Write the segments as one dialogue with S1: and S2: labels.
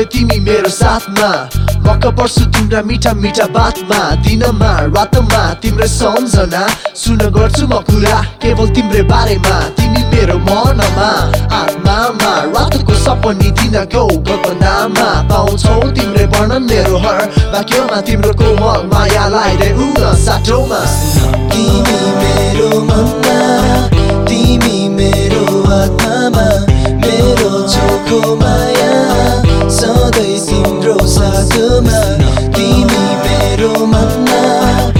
S1: सधैँ
S2: तिमी मेरो साथमा मक्क पर्छु तिम्रा मिठा मिठा बातमा दिनमा रातमा तिम्रै सम्झना सुन गर्छु म कुरा केवल तिम्रै बारेमा तिमी मेरो मनमा आत्मामा रातको सपनी दिनको कल्पनामा पाउँछौ तिम्रै वर्णन मेरो हर वाक्यमा तिम्रो कोमल मायालाई रे उन साटोमा
S1: तिमी मेरो सधैँ तिम्रो साथमा तिमी मेरो मनमा।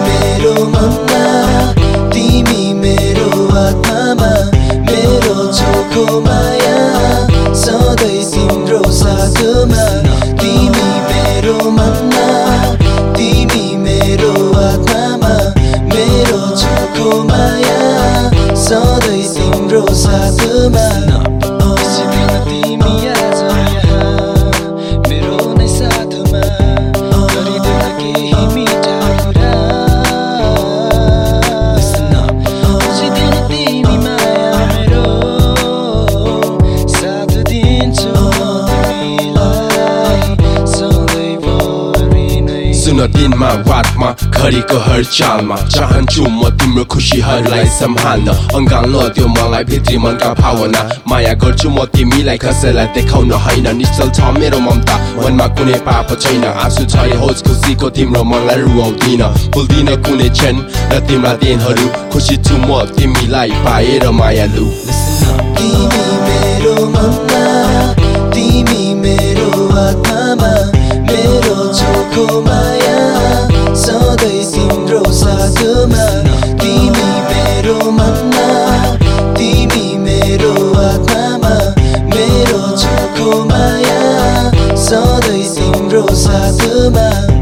S1: तिम्रो साथमा तिमी मेरो मनमा तिमी मेरो आत्मामा मेरो चोखो माया सधैँ तिम्रो साथमा नै
S3: सुन दिनमा रातमा घडीको हर चालमा चाहन्छु म तिम्रो खुसीहरूलाई सम्हाल्न। अँगाल्न त्यो मलाई भित्री मनका भावना। माया गर्छु म तिमीलाई कसैलाई देखाउन होइन। निश्चल छ मेरो ममता। मनमा कुनै पाप छैन। आँसु छ होस् खुसीको तिम्रो मनलाई रुवाउँदिन। भुल्दिन कुनै क्षण र तिम्रा दिनहरू। खुसी छु म तिमीलाई पाएर मायालु।
S1: तिमी मेरो मनमा तिमी मेरो आत्मामा मेरो चोखो माया सधैँ तिम्रो साथमा